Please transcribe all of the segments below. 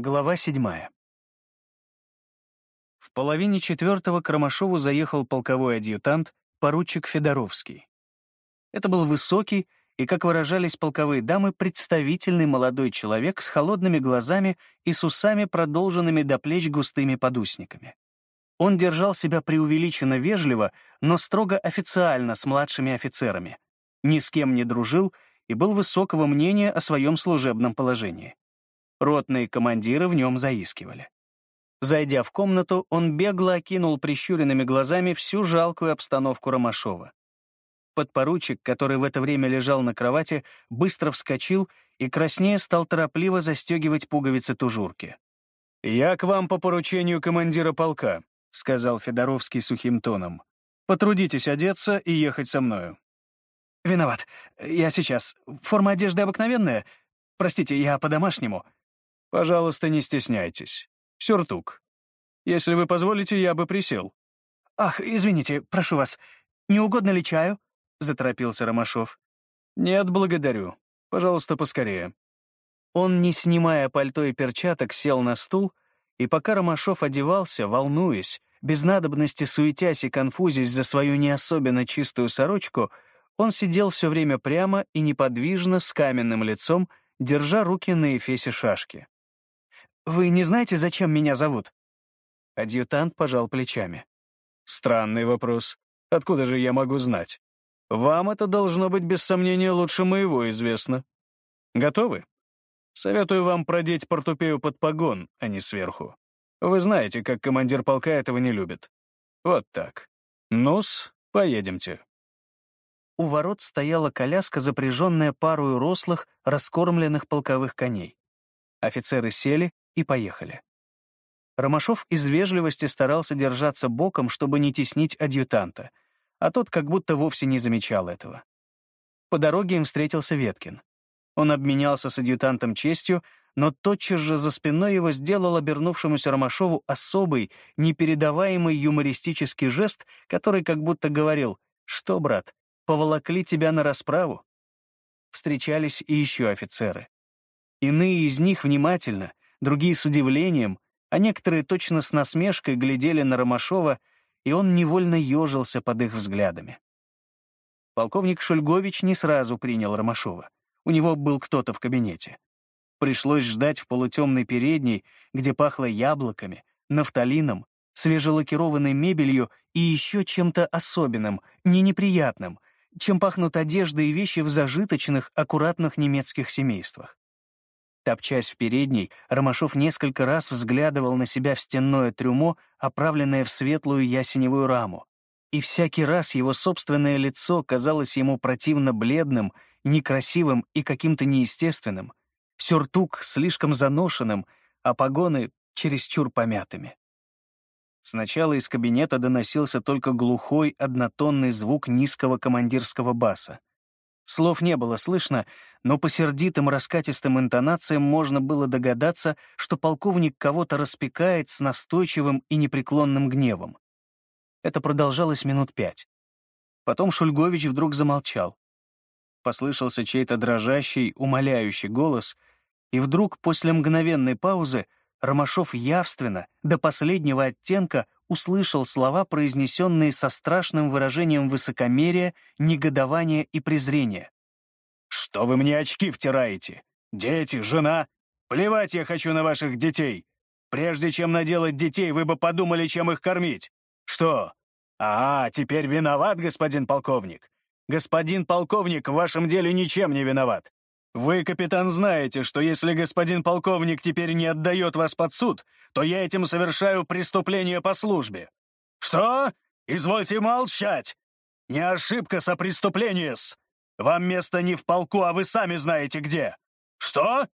Глава седьмая. В половине четвертого к Ромашову заехал полковой адъютант, поручик Федоровский. Это был высокий и, как выражались полковые дамы, представительный молодой человек с холодными глазами и с усами, продолженными до плеч густыми подусниками. Он держал себя преувеличенно вежливо, но строго официально с младшими офицерами, ни с кем не дружил и был высокого мнения о своем служебном положении. Ротные командиры в нем заискивали. Зайдя в комнату, он бегло окинул прищуренными глазами всю жалкую обстановку Ромашова. Подпоручик, который в это время лежал на кровати, быстро вскочил и краснее стал торопливо застегивать пуговицы тужурки. «Я к вам по поручению командира полка», — сказал Федоровский сухим тоном. «Потрудитесь одеться и ехать со мною». «Виноват. Я сейчас. Форма одежды обыкновенная. Простите, я по-домашнему», Пожалуйста, не стесняйтесь. Сюртук. Если вы позволите, я бы присел. Ах, извините, прошу вас. Не угодно ли чаю? Заторопился Ромашов. Нет, благодарю. Пожалуйста, поскорее. Он, не снимая пальто и перчаток, сел на стул, и пока Ромашов одевался, волнуясь, без надобности суетясь и конфузясь за свою не особенно чистую сорочку, он сидел все время прямо и неподвижно, с каменным лицом, держа руки на эфесе шашки. «Вы не знаете, зачем меня зовут?» Адъютант пожал плечами. «Странный вопрос. Откуда же я могу знать? Вам это должно быть без сомнения лучше моего известно. Готовы? Советую вам продеть портупею под погон, а не сверху. Вы знаете, как командир полка этого не любит. Вот так. Ну-с, поедемте». У ворот стояла коляска, запряженная парою рослых, раскормленных полковых коней. Офицеры сели, и поехали. Ромашов из вежливости старался держаться боком, чтобы не теснить адъютанта, а тот как будто вовсе не замечал этого. По дороге им встретился Веткин. Он обменялся с адъютантом честью, но тотчас же за спиной его сделал обернувшемуся Ромашову особый, непередаваемый юмористический жест, который как будто говорил «Что, брат, поволокли тебя на расправу?» Встречались и еще офицеры. Иные из них внимательно, другие с удивлением, а некоторые точно с насмешкой глядели на Ромашова, и он невольно ежился под их взглядами. Полковник Шульгович не сразу принял Ромашова. У него был кто-то в кабинете. Пришлось ждать в полутемной передней, где пахло яблоками, нафталином, свежелакированной мебелью и еще чем-то особенным, не неприятным, чем пахнут одежда и вещи в зажиточных, аккуратных немецких семействах. Топчась в передней, Ромашов несколько раз взглядывал на себя в стенное трюмо, оправленное в светлую ясеневую раму. И всякий раз его собственное лицо казалось ему противно бледным, некрасивым и каким-то неестественным, сюртук слишком заношенным, а погоны чересчур помятыми. Сначала из кабинета доносился только глухой, однотонный звук низкого командирского баса. Слов не было слышно, но по сердитым раскатистым интонациям можно было догадаться, что полковник кого-то распекает с настойчивым и непреклонным гневом. Это продолжалось минут пять. Потом Шульгович вдруг замолчал. Послышался чей-то дрожащий, умоляющий голос, и вдруг, после мгновенной паузы, Ромашов явственно, до последнего оттенка, услышал слова, произнесенные со страшным выражением высокомерия, негодования и презрения. «Что вы мне очки втираете? Дети, жена? Плевать я хочу на ваших детей. Прежде чем наделать детей, вы бы подумали, чем их кормить. Что? А, теперь виноват, господин полковник. Господин полковник в вашем деле ничем не виноват. Вы, капитан, знаете, что если господин полковник теперь не отдает вас под суд, то я этим совершаю преступление по службе. Что? Извольте молчать! Не ошибка со преступление-с! Вам место не в полку, а вы сами знаете где. Что?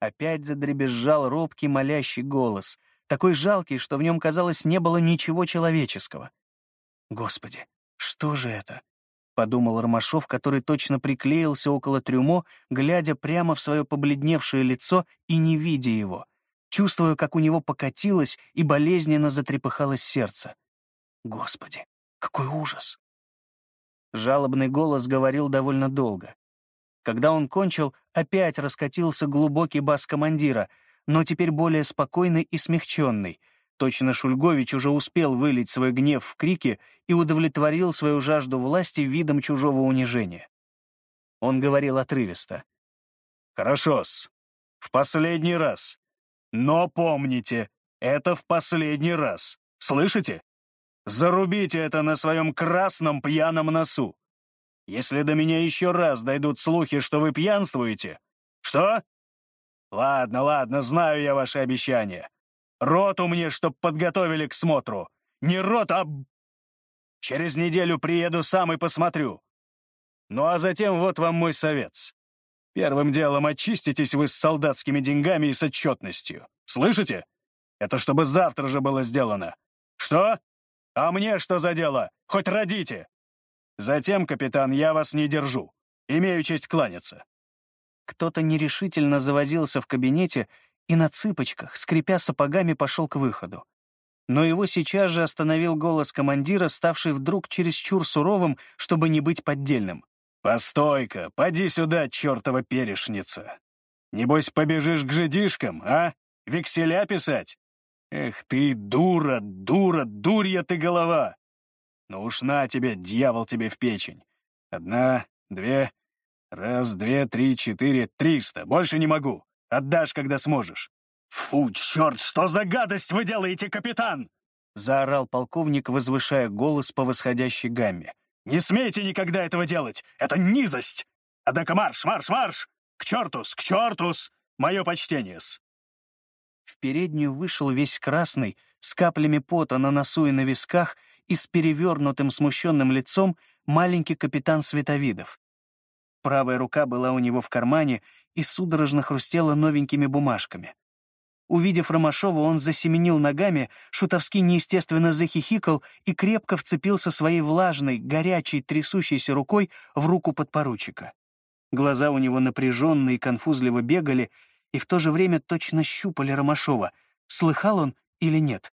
Опять задребезжал робкий молящий голос, такой жалкий, что в нем, казалось, не было ничего человеческого. Господи, что же это? подумал Ромашов, который точно приклеился около трюмо, глядя прямо в свое побледневшее лицо и не видя его, чувствуя, как у него покатилось и болезненно затрепыхалось сердце. Господи, какой ужас! Жалобный голос говорил довольно долго. Когда он кончил, опять раскатился глубокий бас командира. но теперь более спокойный и смягченный. Точно Шульгович уже успел вылить свой гнев в крики и удовлетворил свою жажду власти видом чужого унижения. Он говорил отрывисто. «Хорошо-с. В последний раз. Но помните, это в последний раз. Слышите? Зарубите это на своем красном пьяном носу. Если до меня еще раз дойдут слухи, что вы пьянствуете... Что? Ладно, ладно, знаю я ваши обещания. Роту мне, чтоб подготовили к смотру. Не рот, а... Через неделю приеду сам и посмотрю. Ну а затем вот вам мой совет. Первым делом очиститесь вы с солдатскими деньгами и с отчетностью. Слышите? Это чтобы завтра же было сделано. Что? А мне что за дело? Хоть родите. Затем, капитан, я вас не держу. Имею честь кланяться. Кто-то нерешительно завозился в кабинете и на цыпочках, скрипя сапогами, пошел к выходу. Но его сейчас же остановил голос командира, ставший вдруг чересчур суровым, чтобы не быть поддельным. «Постой-ка, поди сюда, чертова перешница! Небось, побежишь к жидишкам, а? Векселя писать? Эх ты, дура, дура, дурья ты голова! Ну уж на тебе, дьявол тебе в печень! Одна, две, раз, две, три, четыре, триста, больше не могу! Отдашь, когда сможешь!» «Фу, черт, что за гадость вы делаете, капитан!» — заорал полковник, возвышая голос по восходящей гамме. Не смейте никогда этого делать! Это низость! Однако марш, марш, марш! К чертус, к чертус! Мое почтение-с!» В переднюю вышел весь красный, с каплями пота на носу и на висках и с перевернутым смущенным лицом маленький капитан Световидов. Правая рука была у него в кармане и судорожно хрустела новенькими бумажками. Увидев Ромашова, он засеменил ногами, Шутовский неестественно захихикал и крепко вцепился своей влажной, горячей, трясущейся рукой в руку подпоручика. Глаза у него напряженные и конфузливо бегали, и в то же время точно щупали Ромашова. Слыхал он или нет?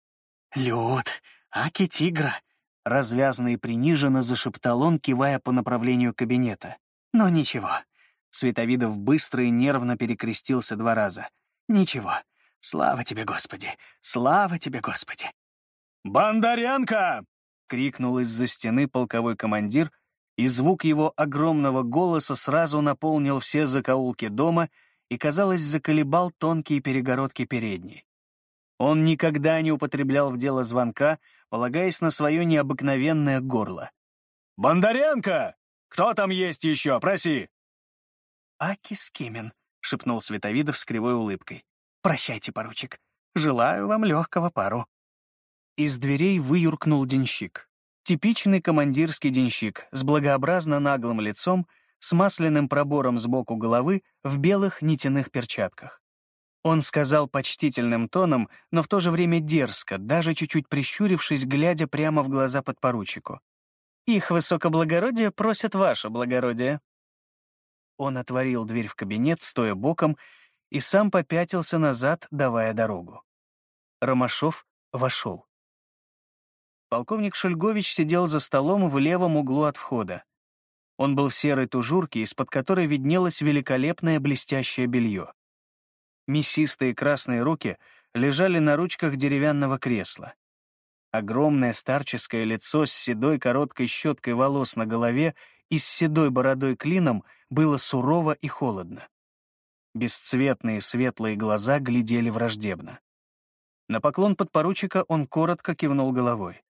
«Люд, аки тигра!» — развязно и приниженно зашептал он, кивая по направлению кабинета. «Но ничего». Световидов быстро и нервно перекрестился два раза. «Ничего, Слава тебе, Господи! Слава тебе, Господи!» «Бондаренко!» — крикнул из-за стены полковой командир, и звук его огромного голоса сразу наполнил все закоулки дома и, казалось, заколебал тонкие перегородки передней. Он никогда не употреблял в дело звонка, полагаясь на свое необыкновенное горло. «Бондаренко! Кто там есть еще? Проси!» «Аки Скимин», — шепнул Световидов с кривой улыбкой. «Прощайте, поручик. Желаю вам легкого пару». Из дверей выюркнул денщик. Типичный командирский денщик с благообразно наглым лицом, с масляным пробором сбоку головы, в белых нитяных перчатках. Он сказал почтительным тоном, но в то же время дерзко, даже чуть-чуть прищурившись, глядя прямо в глаза подпоручику. «Их высокоблагородие просят ваше благородие». Он отворил дверь в кабинет, стоя боком, и сам попятился назад, давая дорогу. Ромашов вошел. Полковник Шульгович сидел за столом в левом углу от входа. Он был в серой тужурке, из-под которой виднелось великолепное блестящее белье. Мясистые красные руки лежали на ручках деревянного кресла. Огромное старческое лицо с седой короткой щеткой волос на голове и с седой бородой клином было сурово и холодно. Бесцветные светлые глаза глядели враждебно. На поклон подпоручика он коротко кивнул головой.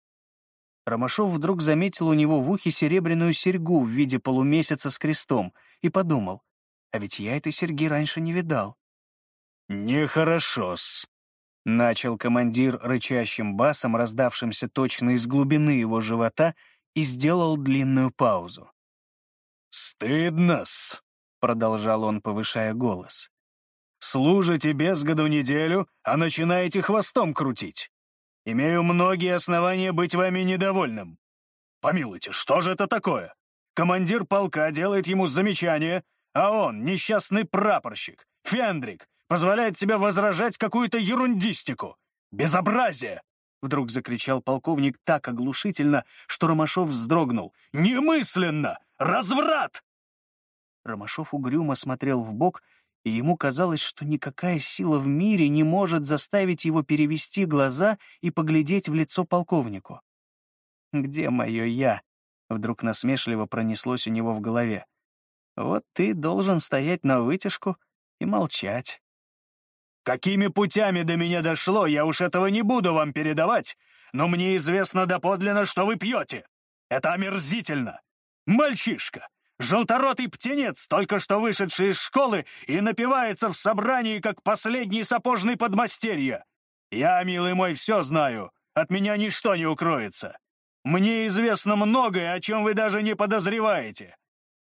Ромашов вдруг заметил у него в ухе серебряную серьгу в виде полумесяца с крестом и подумал, а ведь я этой серьги раньше не видал. «Нехорошо-с», — начал командир рычащим басом, раздавшимся точно из глубины его живота, и сделал длинную паузу. «Стыдно-с», — продолжал он, повышая голос. «Служите без году неделю, а начинаете хвостом крутить. Имею многие основания быть вами недовольным. Помилуйте, что же это такое? Командир полка делает ему замечание, а он, несчастный прапорщик, Фендрик, позволяет себе возражать какую-то ерундистику. Безобразие!» Вдруг закричал полковник так оглушительно, что Ромашов вздрогнул. «Немысленно! Разврат!» Ромашов угрюмо смотрел в бок и ему казалось, что никакая сила в мире не может заставить его перевести глаза и поглядеть в лицо полковнику. «Где мое «я»?» — вдруг насмешливо пронеслось у него в голове. «Вот ты должен стоять на вытяжку и молчать». «Какими путями до меня дошло, я уж этого не буду вам передавать, но мне известно доподлинно, что вы пьете. Это омерзительно. Мальчишка, желторотый птенец, только что вышедший из школы и напивается в собрании, как последний сапожный подмастерье. Я, милый мой, все знаю, от меня ничто не укроется. Мне известно многое, о чем вы даже не подозреваете.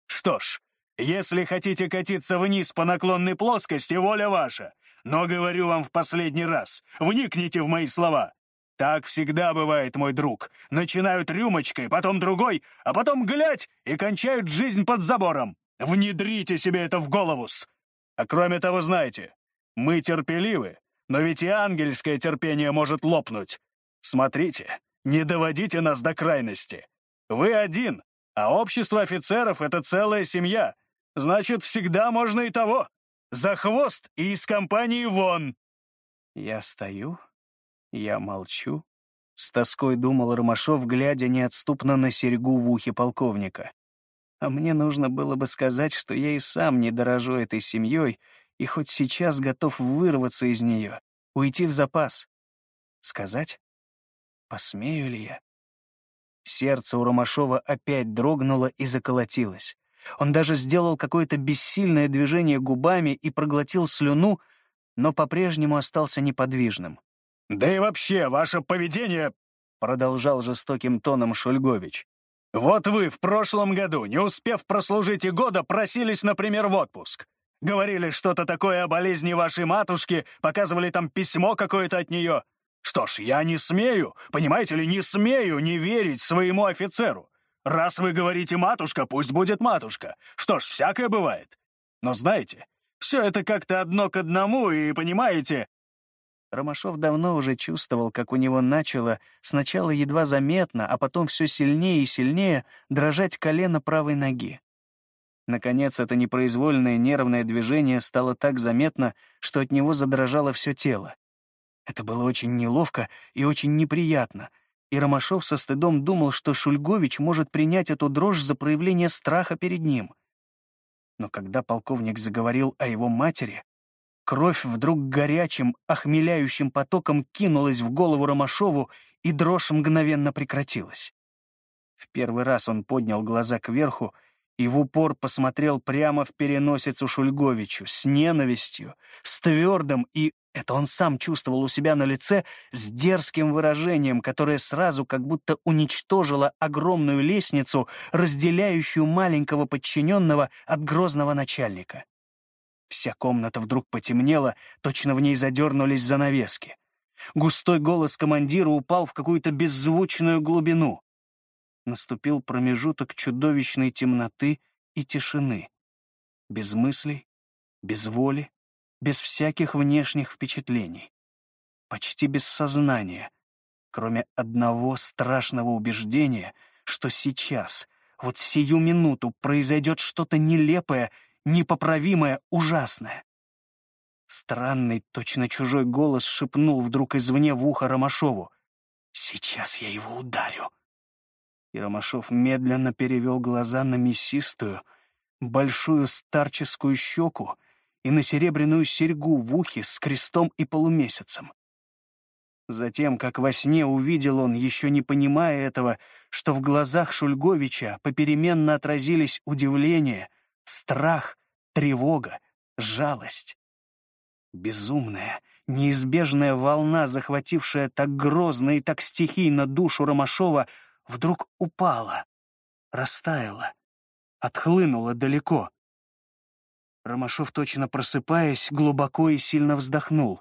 Что ж, если хотите катиться вниз по наклонной плоскости, воля ваша. Но говорю вам в последний раз, вникните в мои слова. Так всегда бывает, мой друг. Начинают рюмочкой, потом другой, а потом глядь и кончают жизнь под забором. Внедрите себе это в голову-с. А кроме того, знаете, мы терпеливы, но ведь и ангельское терпение может лопнуть. Смотрите, не доводите нас до крайности. Вы один, а общество офицеров — это целая семья. Значит, всегда можно и того. За хвост и из компании вон. Я стою, я молчу. С тоской думал Ромашов, глядя неотступно на серьгу в ухе полковника. А мне нужно было бы сказать, что я и сам не дорожу этой семьей и хоть сейчас готов вырваться из нее, уйти в запас. Сказать? Посмею ли я? Сердце у Ромашова опять дрогнуло и заколотилось. Он даже сделал какое-то бессильное движение губами и проглотил слюну, но по-прежнему остался неподвижным. «Да и вообще, ваше поведение...» — продолжал жестоким тоном Шульгович. «Вот вы в прошлом году, не успев прослужить и года, просились, например, в отпуск. Говорили что-то такое о болезни вашей матушки, показывали там письмо какое-то от нее. Что ж, я не смею, понимаете ли, не смею не верить своему офицеру. Раз вы говорите «матушка», пусть будет «матушка». Что ж, всякое бывает. Но знаете, все это как-то одно к одному, и, понимаете, Ромашов давно уже чувствовал, как у него начало, сначала едва заметно, а потом все сильнее и сильнее дрожать колено правой ноги. Наконец, это непроизвольное нервное движение стало так заметно, что от него задрожало все тело. Это было очень неловко и очень неприятно, и Ромашов со стыдом думал, что Шульгович может принять эту дрожь за проявление страха перед ним. Но когда полковник заговорил о его матери, Кровь вдруг горячим, охмеляющим потоком кинулась в голову Ромашову, и дрожь мгновенно прекратилась. В первый раз он поднял глаза кверху и в упор посмотрел прямо в переносицу Шульговичу с ненавистью, с твердым и, это он сам чувствовал у себя на лице, с дерзким выражением, которое сразу как будто уничтожило огромную лестницу, разделяющую маленького подчиненного от грозного начальника. Вся комната вдруг потемнела, точно в ней задернулись занавески. Густой голос командира упал в какую-то беззвучную глубину. Наступил промежуток чудовищной темноты и тишины. Без мыслей, без воли, без всяких внешних впечатлений. Почти без сознания, кроме одного страшного убеждения, что сейчас, вот сию минуту, произойдет что-то нелепое непоправимое, ужасное. Странный, точно чужой голос шепнул вдруг извне в ухо Ромашову. «Сейчас я его ударю». И Ромашов медленно перевел глаза на мясистую, большую старческую щеку и на серебряную серьгу в ухе с крестом и полумесяцем. Затем, как во сне увидел он, еще не понимая этого, что в глазах Шульговича попеременно отразились удивление, страх, тревога, жалость. Безумная, неизбежная волна, захватившая так грозно и так стихийно душу Ромашова, вдруг упала, растаяла, отхлынула далеко. Ромашов, точно просыпаясь, глубоко и сильно вздохнул.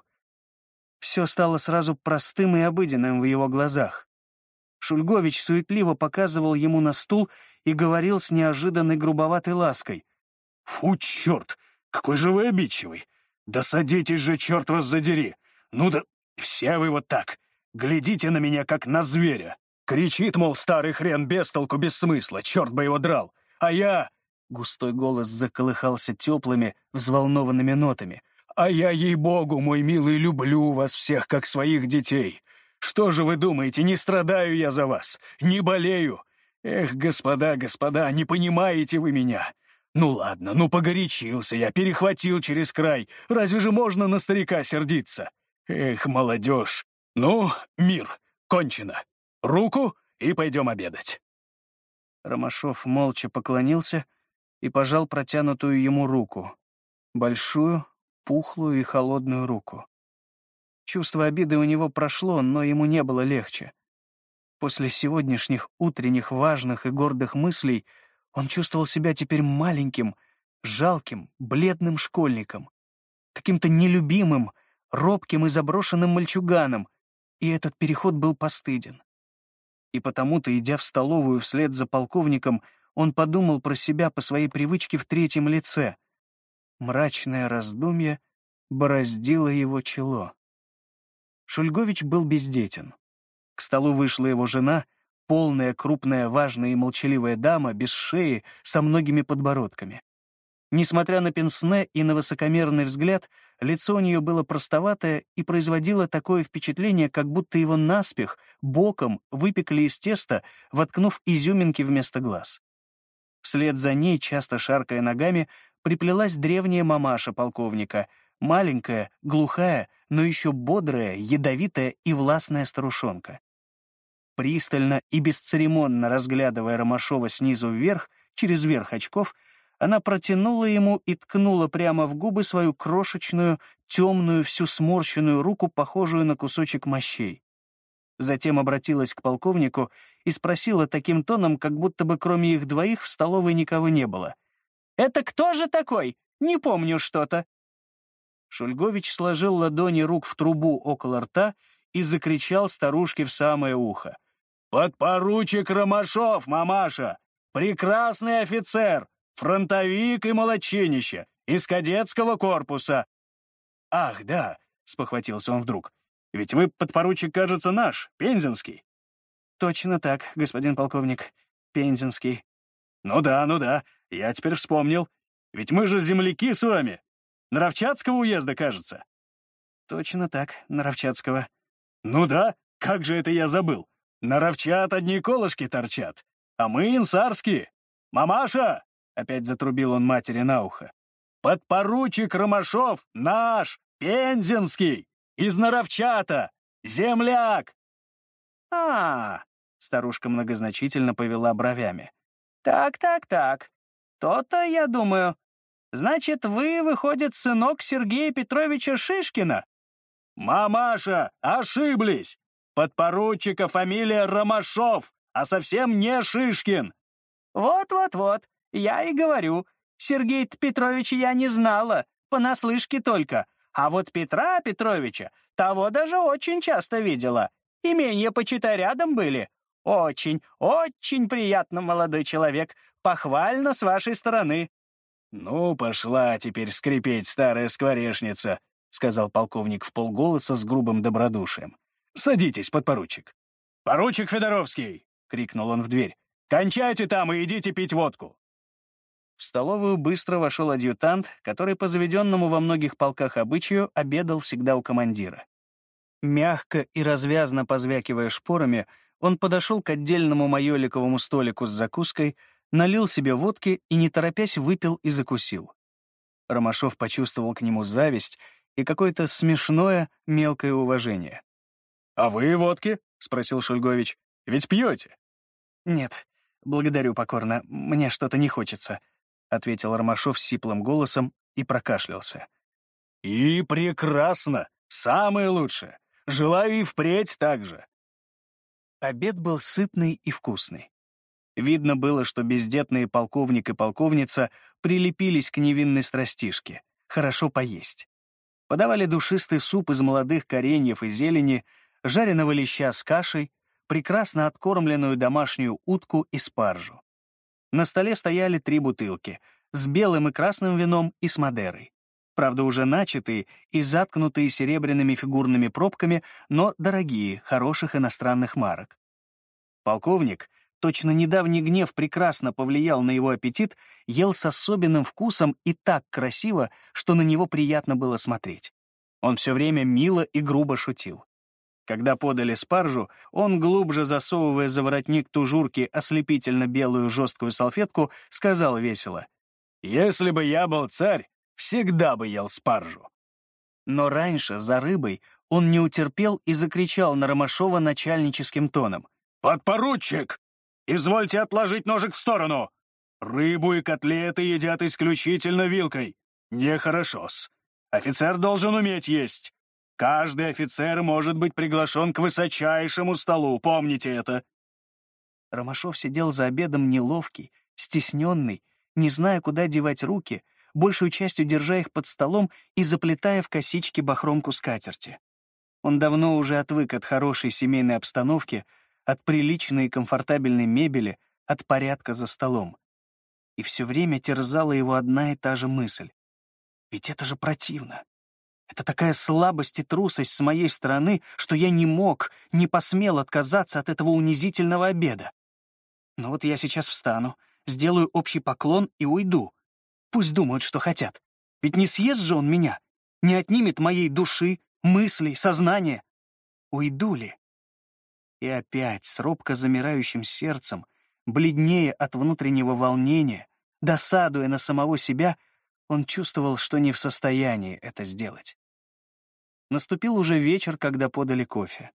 Все стало сразу простым и обыденным в его глазах. Шульгович суетливо показывал ему на стул и говорил с неожиданной грубоватой лаской. «Фу, черт! Какой же вы обидчивый! Да садитесь же, черт вас задери! Ну да все вы вот так! Глядите на меня, как на зверя! Кричит, мол, старый хрен без толку, без смысла, черт бы его драл! А я... Густой голос заколыхался теплыми, взволнованными нотами. «А я, ей-богу, мой милый, люблю вас всех, как своих детей. Что же вы думаете, не страдаю я за вас, не болею? Эх, господа, господа, не понимаете вы меня. Ну ладно, ну погорячился я, перехватил через край. Разве же можно на старика сердиться? Эх, молодежь. Ну, мир, кончено. Руку и пойдем обедать». Ромашов молча поклонился и пожал протянутую ему руку. Большую, пухлую и холодную руку. Чувство обиды у него прошло, но ему не было легче. После сегодняшних утренних важных и гордых мыслей он чувствовал себя теперь маленьким, жалким, бледным школьником, каким-то нелюбимым, робким и заброшенным мальчуганом, и этот переход был постыден. И потому-то, идя в столовую вслед за полковником, он подумал про себя по своей привычке в третьем лице. Мрачное раздумье бороздило его чело. Шульгович был бездетен. К столу вышла его жена, полная, крупная, важная и молчаливая дама, без шеи, со многими подбородками. Несмотря на пенсне и на высокомерный взгляд, лицо у нее было простоватое и производило такое впечатление, как будто его наспех, боком выпекли из теста, воткнув изюминки вместо глаз. Вслед за ней, часто шаркая ногами, приплелась древняя мамаша полковника, маленькая, глухая, но еще бодрая, ядовитая и властная старушонка. Пристально и бесцеремонно разглядывая Ромашова снизу вверх, через верх очков, она протянула ему и ткнула прямо в губы свою крошечную, темную, всю сморщенную руку, похожую на кусочек мощей. Затем обратилась к полковнику и спросила таким тоном, как будто бы кроме их двоих в столовой никого не было. «Это кто же такой? Не помню что-то». Шульгович сложил ладони рук в трубу около рта и закричал старушке в самое ухо. «Подпоручик Ромашов, мамаша! Прекрасный офицер! Фронтовик и молочинище! Из кадетского корпуса!» «Ах, да!» — спохватился он вдруг. «Ведь вы, подпоручик, кажется, наш, Пензенский». «Точно так, господин полковник, Пензенский». «Ну да, ну да, я теперь вспомнил. Ведь мы же земляки с вами. Наровчатского уезда, кажется». «Точно так, Наровчатского». «Ну да, как же это я забыл. Наровчат одни колышки торчат, а мы инсарские. Мамаша, — опять затрубил он матери на ухо. «Подпоручик Ромашов наш, Пензенский, из Наровчата, земляк!» а, -а, -а старушка многозначительно повела бровями. «Так, так, так. То-то, я думаю. Значит, вы, выходит, сынок Сергея Петровича Шишкина?» «Мамаша, ошиблись! Подпоручика фамилия Ромашов, а совсем не Шишкин!» «Вот-вот-вот. Я и говорю, Сергей Петровича я не знала, понаслышке только, а вот Петра Петровича того даже очень часто видела. Имения, почитай, рядом были. Очень, очень приятно, молодой человек, похвально с вашей стороны». «Ну, пошла теперь скрипеть старая скворечница», — сказал полковник в полголоса с грубым добродушием. «Садитесь, подпоручик». «Поручик Федоровский!» — крикнул он в дверь. «Кончайте там и идите пить водку». В столовую быстро вошел адъютант, который по заведенному во многих полках обычаю обедал всегда у командира. Мягко и развязно позвякивая шпорами, он подошел к отдельному майоликовому столику с закуской, налил себе водки и, не торопясь, выпил и закусил. Ромашов почувствовал к нему зависть и какое-то смешное, мелкое уважение. «А вы водки?» — спросил Шульгович. «Ведь пьете?» «Нет, благодарю покорно, мне что-то не хочется», — ответил Ромашов сиплым голосом и прокашлялся. «И прекрасно! Самое лучшее! Желаю и впредь так же!» Обед был сытный и вкусный. Видно было, что бездетные полковник и полковница прилепились к невинной страстишке. Хорошо поесть. Подавали душистый суп из молодых кореньев и зелени, жареного леща с кашей, прекрасно откормленную домашнюю утку и спаржу. На столе стояли три бутылки с белым и красным вином и с Мадерой. Правда, уже начатые и заткнутые серебряными фигурными пробками, но дорогие, хороших иностранных марок. Полковник, точно недавний гнев прекрасно повлиял на его аппетит, ел с особенным вкусом и так красиво, что на него приятно было смотреть. Он все время мило и грубо шутил. Когда подали спаржу, он, глубже засовывая за воротник тужурки ослепительно белую жесткую салфетку, сказал весело, «Если бы я был царь, всегда бы ел спаржу». Но раньше, за рыбой, он не утерпел и закричал на Ромашова начальническим тоном. «Подпоручик! Извольте отложить ножик в сторону! Рыбу и котлеты едят исключительно вилкой. Нехорошо-с. Офицер должен уметь есть. Каждый офицер может быть приглашен к высочайшему столу, помните это». Ромашов сидел за обедом неловкий, стесненный, не зная, куда девать руки, большую частью держа их под столом и заплетая в косички бахромку скатерти. Он давно уже отвык от хорошей семейной обстановки, от приличной и комфортабельной мебели, от порядка за столом. И все время терзала его одна и та же мысль. Ведь это же противно. Это такая слабость и трусость с моей стороны, что я не мог, не посмел отказаться от этого унизительного обеда. Но вот я сейчас встану, сделаю общий поклон и уйду. Пусть думают, что хотят. Ведь не съест же он меня, не отнимет моей души, мыслей, сознания. Уйду ли? И опять с робко замирающим сердцем, бледнее от внутреннего волнения, досадуя на самого себя, он чувствовал, что не в состоянии это сделать. Наступил уже вечер, когда подали кофе.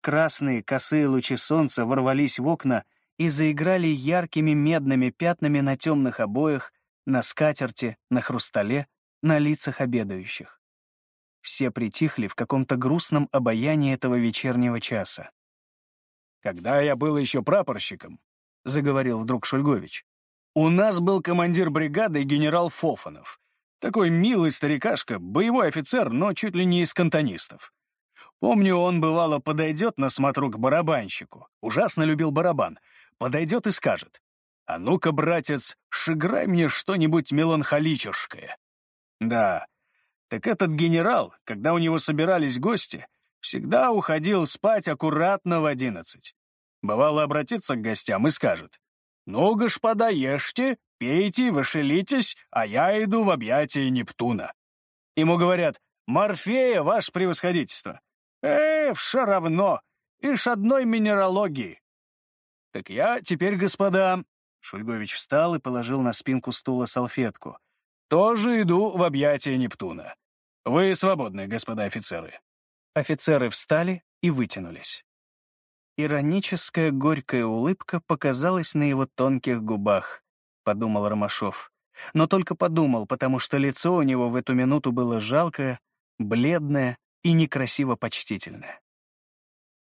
Красные косые лучи солнца ворвались в окна и заиграли яркими медными пятнами на темных обоях, на скатерти, на хрустале, на лицах обедающих. Все притихли в каком-то грустном обаянии этого вечернего часа. «Когда я был еще прапорщиком», — заговорил вдруг Шульгович, у нас был командир бригады генерал Фофанов. Такой милый старикашка, боевой офицер, но чуть ли не из кантонистов. Помню, он бывало подойдет на смотру к барабанщику. Ужасно любил барабан. Подойдет и скажет. «А ну-ка, братец, шиграй мне что-нибудь меланхолическое». Да, так этот генерал, когда у него собирались гости, всегда уходил спать аккуратно в одиннадцать. Бывало обратиться к гостям и скажет. «Ну, господа, ешьте, пейте, вышелитесь, а я иду в объятия Нептуна». Ему говорят, «Морфея, ваше превосходительство». «Э, все равно, ишь одной минералогии». «Так я теперь, господа...» Шульгович встал и положил на спинку стула салфетку. «Тоже иду в объятия Нептуна. Вы свободны, господа офицеры». Офицеры встали и вытянулись. Ироническая горькая улыбка показалась на его тонких губах, — подумал Ромашов. Но только подумал, потому что лицо у него в эту минуту было жалкое, бледное и некрасиво почтительное.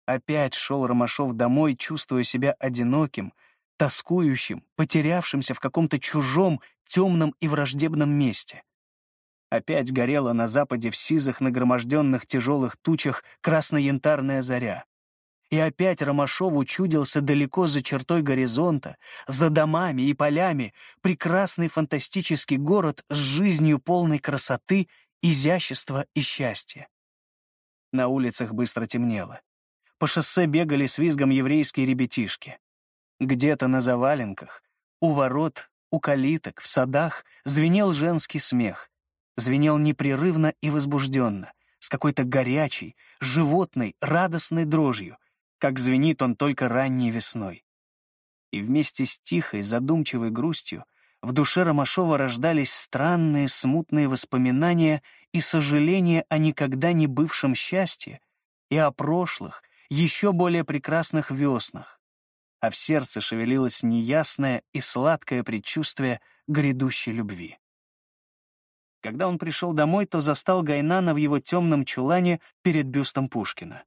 Опять шел Ромашов домой, чувствуя себя одиноким, тоскующим, потерявшимся в каком-то чужом, темном и враждебном месте. Опять горела на западе в сизых нагроможденных тяжелых тучах красно-янтарная заря. И опять Ромашову чудился далеко за чертой горизонта, за домами и полями, прекрасный фантастический город с жизнью полной красоты, изящества и счастья. На улицах быстро темнело. По шоссе бегали с визгом еврейские ребятишки. Где-то на заваленках, у ворот, у калиток, в садах звенел женский смех. Звенел непрерывно и возбужденно, с какой-то горячей, животной, радостной дрожью, как звенит он только ранней весной. И вместе с тихой, задумчивой грустью в душе Ромашова рождались странные, смутные воспоминания и сожаления о никогда не бывшем счастье и о прошлых, еще более прекрасных веснах. А в сердце шевелилось неясное и сладкое предчувствие грядущей любви. Когда он пришел домой, то застал Гайнана в его темном чулане перед бюстом Пушкина.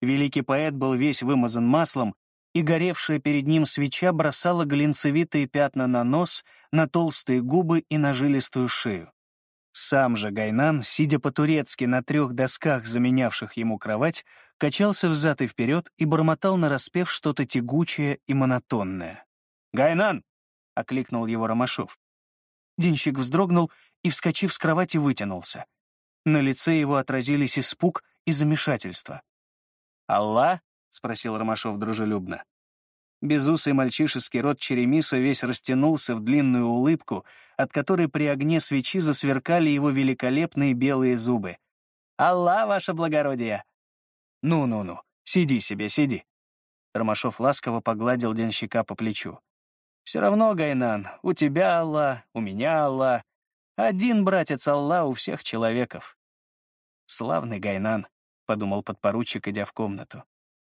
Великий поэт был весь вымазан маслом, и горевшая перед ним свеча бросала глинцевитые пятна на нос, на толстые губы и на жилистую шею. Сам же Гайнан, сидя по-турецки на трех досках, заменявших ему кровать, качался взад и вперед и бормотал нараспев что-то тягучее и монотонное. «Гайнан!» — окликнул его Ромашов. Денщик вздрогнул и, вскочив с кровати, вытянулся. На лице его отразились испуг и замешательство. «Алла?» — спросил Ромашов дружелюбно. Безусый мальчишеский рот черемиса весь растянулся в длинную улыбку, от которой при огне свечи засверкали его великолепные белые зубы. «Алла, ваше благородие!» «Ну-ну-ну, сиди себе, сиди!» Ромашов ласково погладил денщика по плечу. «Все равно, Гайнан, у тебя Алла, у меня Алла. Один братец Алла у всех человеков». «Славный Гайнан», — подумал подпоручик, идя в комнату.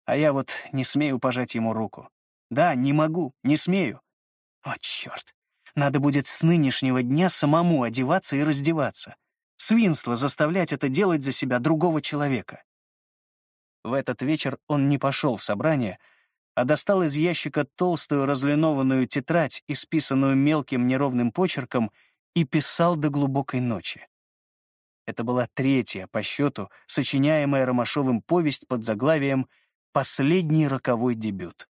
«А я вот не смею пожать ему руку. Да, не могу, не смею. О, черт. Надо будет с нынешнего дня самому одеваться и раздеваться. Свинство заставлять это делать за себя другого человека. В этот вечер он не пошел в собрание, а достал из ящика толстую разлинованную тетрадь, исписанную мелким неровным почерком, и писал до глубокой ночи. Это была третья по счету сочиняемая Ромашовым повесть под заглавием «Последний роковой дебют».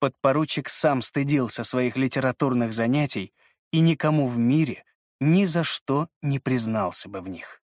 Подпоручик сам стыдился своих литературных занятий и никому в мире ни за что не признался бы в них.